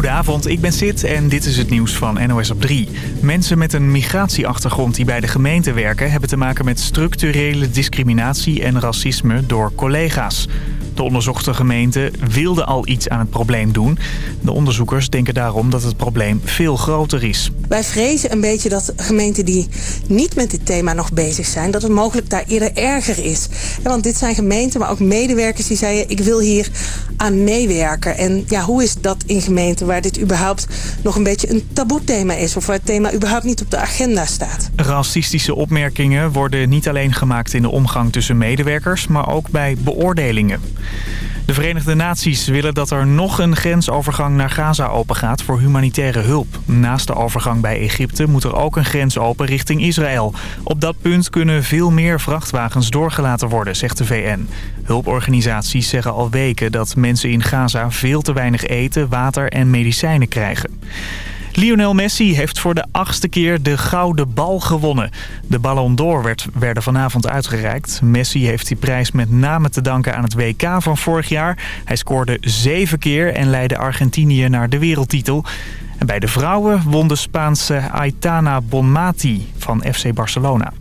Goedenavond, ik ben Sid en dit is het nieuws van NOS op 3. Mensen met een migratieachtergrond die bij de gemeente werken... hebben te maken met structurele discriminatie en racisme door collega's. De onderzochte gemeente wilde al iets aan het probleem doen. De onderzoekers denken daarom dat het probleem veel groter is. Wij vrezen een beetje dat gemeenten die niet met dit thema nog bezig zijn... dat het mogelijk daar eerder erger is. want dit zijn gemeenten, maar ook medewerkers die zeiden... ik wil hier aan meewerken. En ja, hoe is dat in gemeenten waar dit überhaupt nog een beetje een taboe-thema is... of waar het thema überhaupt niet op de agenda staat? Racistische opmerkingen worden niet alleen gemaakt in de omgang tussen medewerkers... maar ook bij beoordelingen. De Verenigde Naties willen dat er nog een grensovergang naar Gaza opengaat voor humanitaire hulp. Naast de overgang bij Egypte moet er ook een grens open richting Israël. Op dat punt kunnen veel meer vrachtwagens doorgelaten worden, zegt de VN. Hulporganisaties zeggen al weken dat mensen in Gaza veel te weinig eten, water en medicijnen krijgen. Lionel Messi heeft voor de achtste keer de Gouden Bal gewonnen. De Ballon d'Or werd, werden vanavond uitgereikt. Messi heeft die prijs met name te danken aan het WK van vorig jaar. Hij scoorde zeven keer en leidde Argentinië naar de wereldtitel. En bij de vrouwen won de Spaanse Aitana Bonmati van FC Barcelona.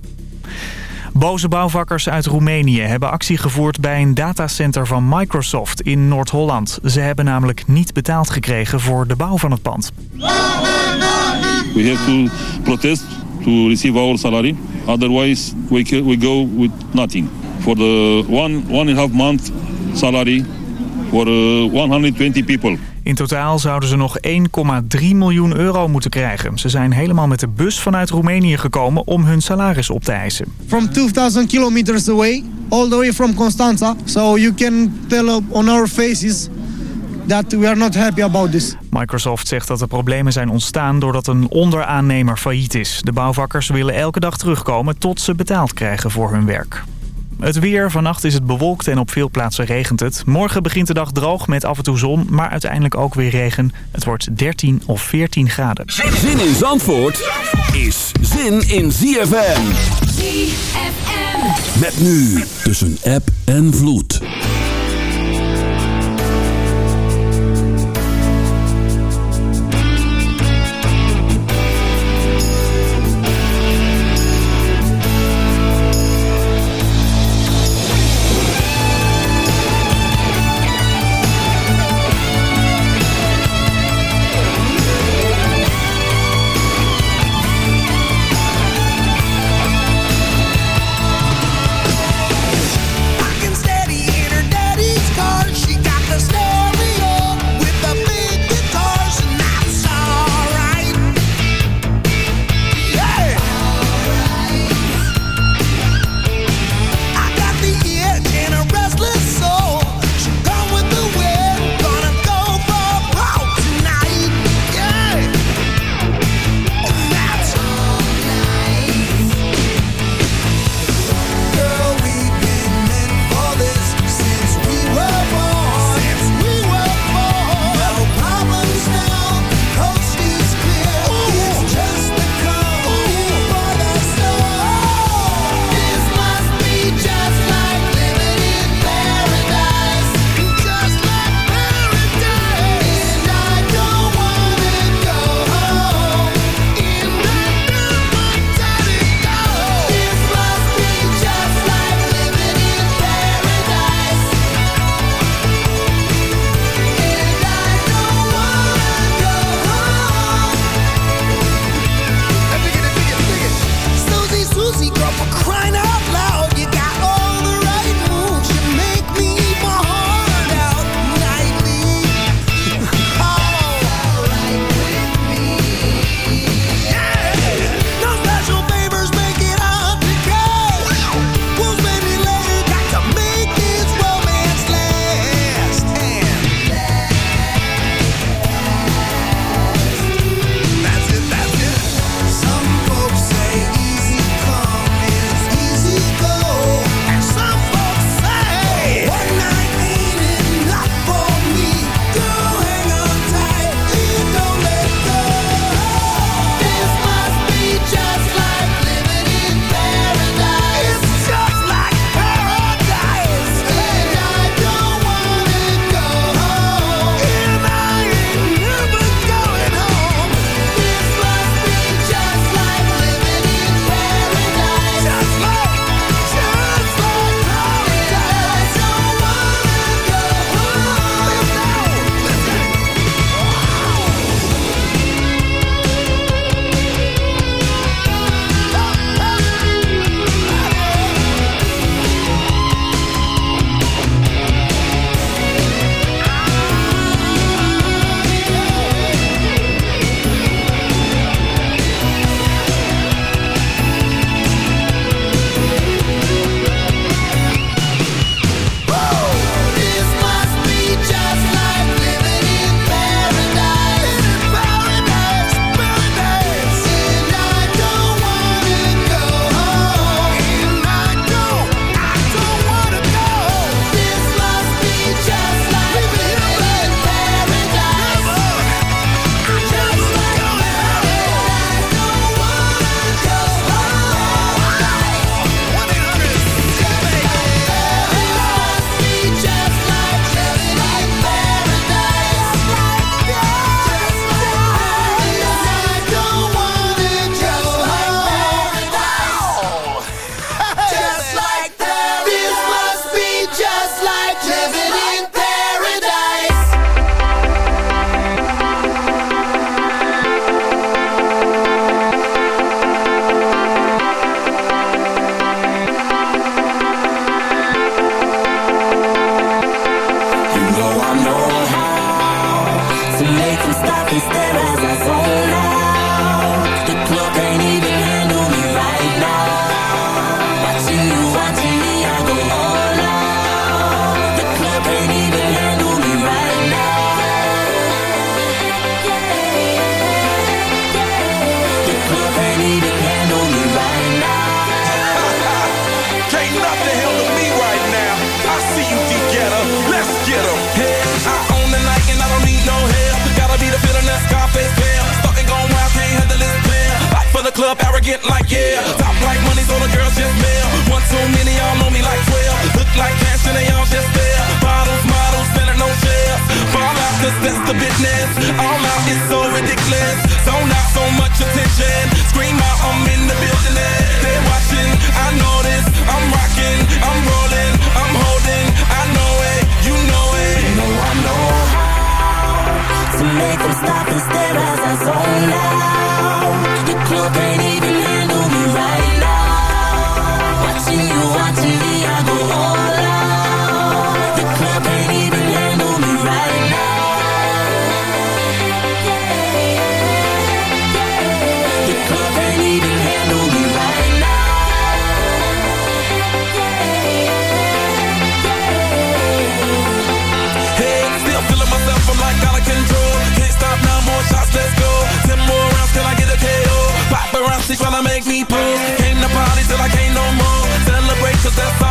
Boze bouwvakkers uit Roemenië hebben actie gevoerd bij een datacenter van Microsoft in Noord-Holland. Ze hebben namelijk niet betaald gekregen voor de bouw van het pand. We have to protest to receive our salary. Otherwise we, we go with nothing. For the one, one and a half month salary for 120 uh, people. In totaal zouden ze nog 1,3 miljoen euro moeten krijgen. Ze zijn helemaal met de bus vanuit Roemenië gekomen om hun salaris op te eisen. From 2000 kilometers away, all the way from Constanza. So you can tell on our faces that we are not happy about this. Microsoft zegt dat de problemen zijn ontstaan doordat een onderaannemer failliet is. De bouwvakkers willen elke dag terugkomen tot ze betaald krijgen voor hun werk. Het weer. Vannacht is het bewolkt en op veel plaatsen regent het. Morgen begint de dag droog met af en toe zon, maar uiteindelijk ook weer regen. Het wordt 13 of 14 graden. Zin in Zandvoort is zin in ZFM. ZFM. Met nu tussen app en vloed. it's the business. All out is so ridiculous. So not so much attention. Scream out, I'm in the building. They're watching, I know this. I'm rocking, I'm rolling, I'm holding. I know it, you know it. You know I know how to make them stop and stare as I zone out. Your club can't even handle me right now. She tryna make me pose Came to party till I can't no more. Celebrate 'cause that's all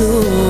do.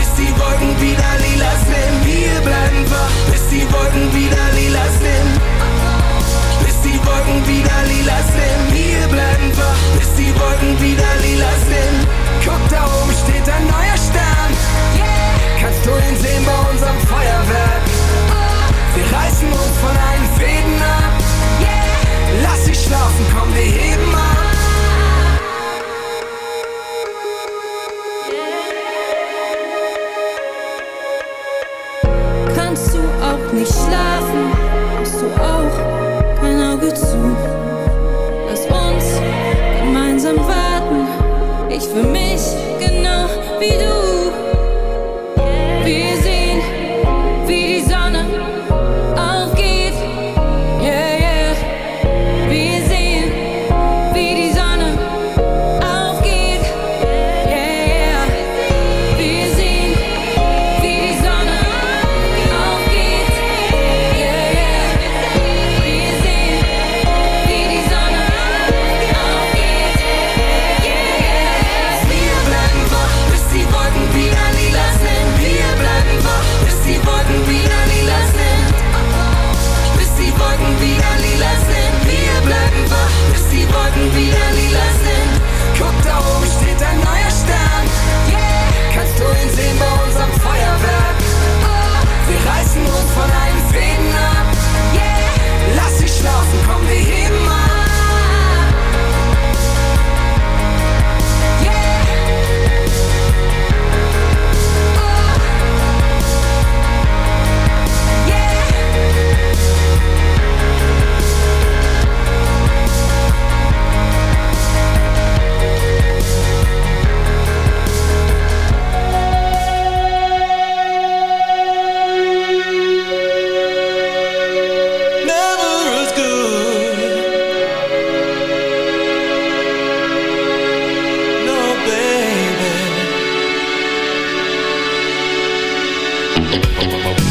die Wolken wieder lila sind. Wir bleiben wach, bis die Wolken wieder lila sind. Bis die Wolken wieder lila sind. Wir bleiben wach, bis die Wolken wieder lila sind. Guck da oben steht ein neuer Stern. Kannst du ihn sehen bei unserem Feuerwerk? Wir reißen uns von allen Fäden ab Boom, boom, boom,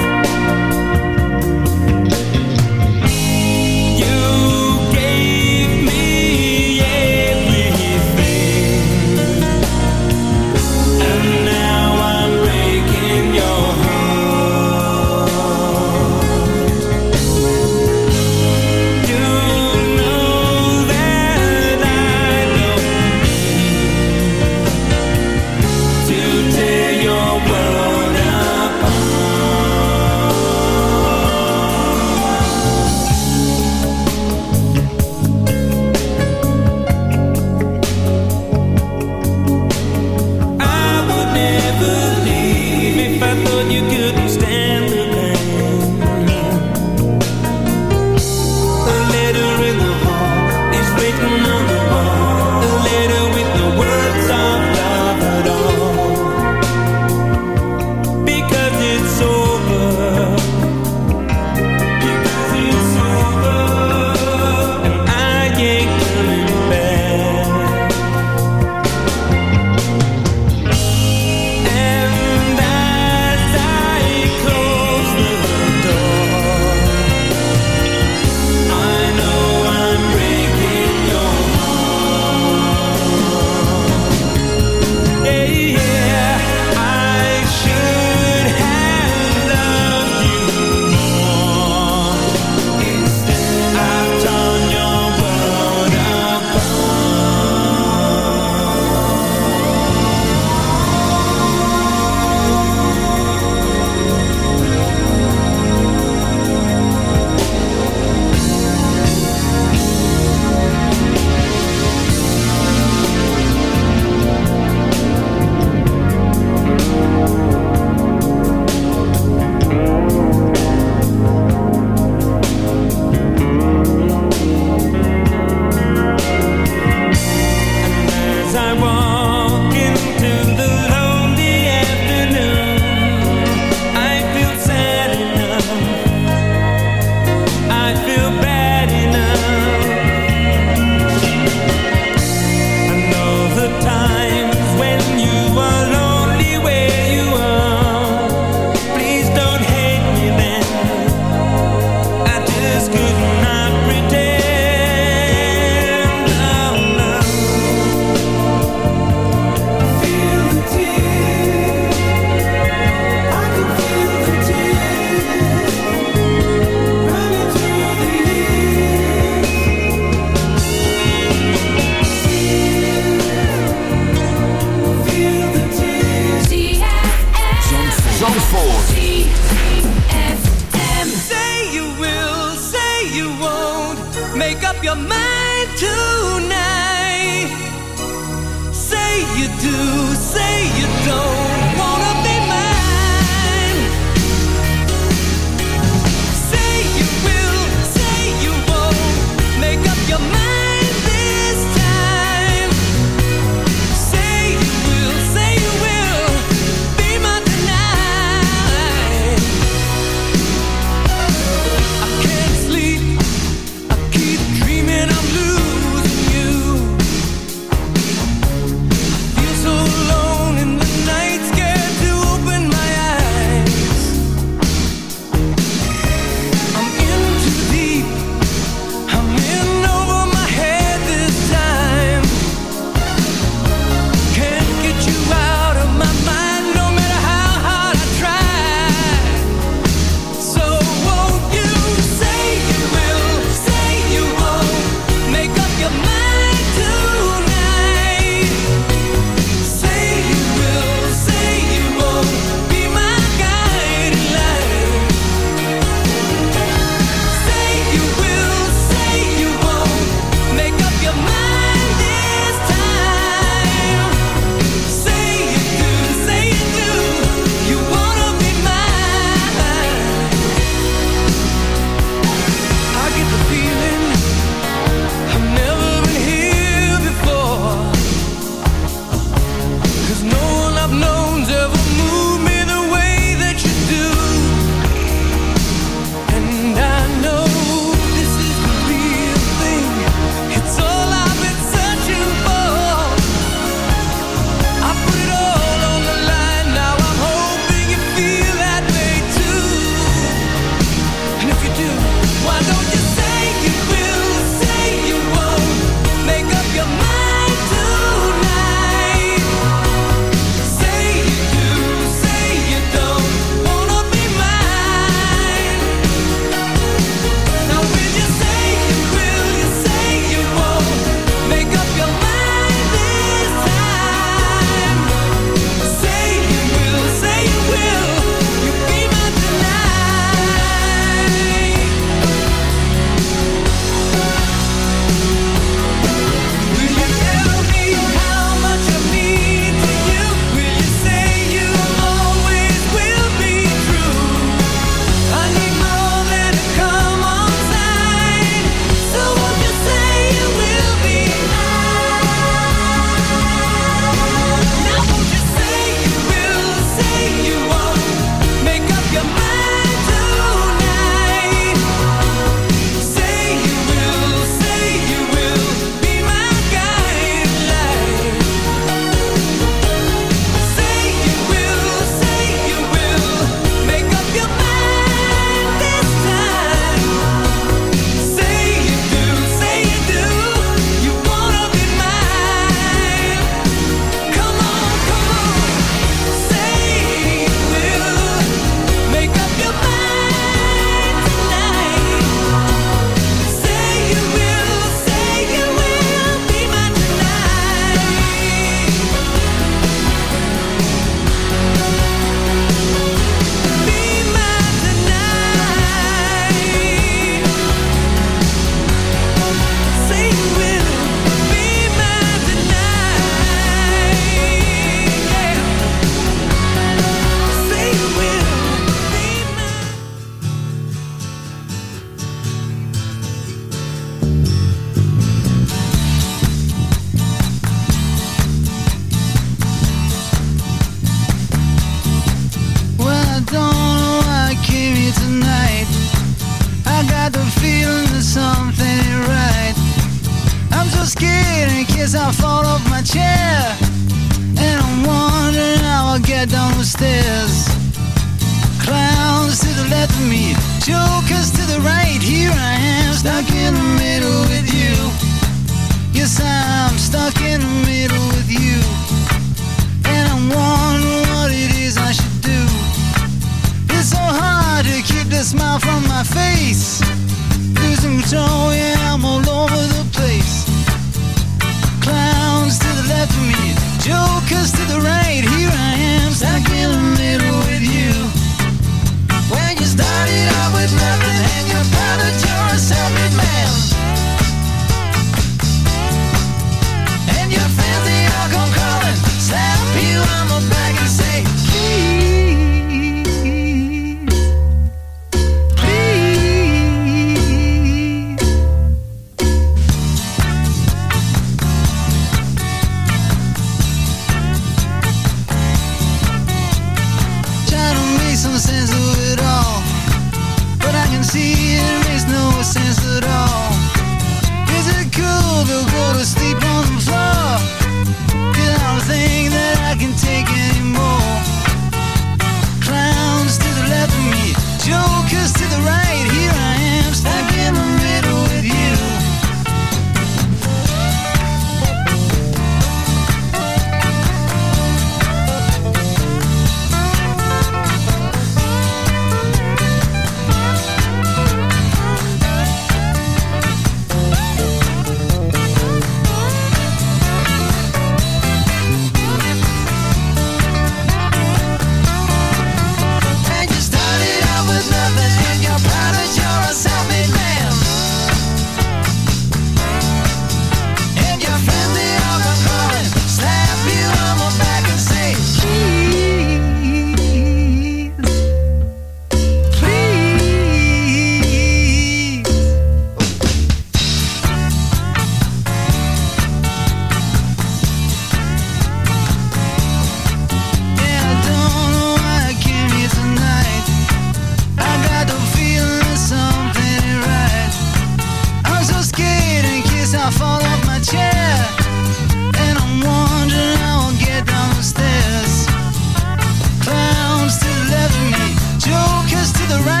Jokers to the right.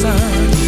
sun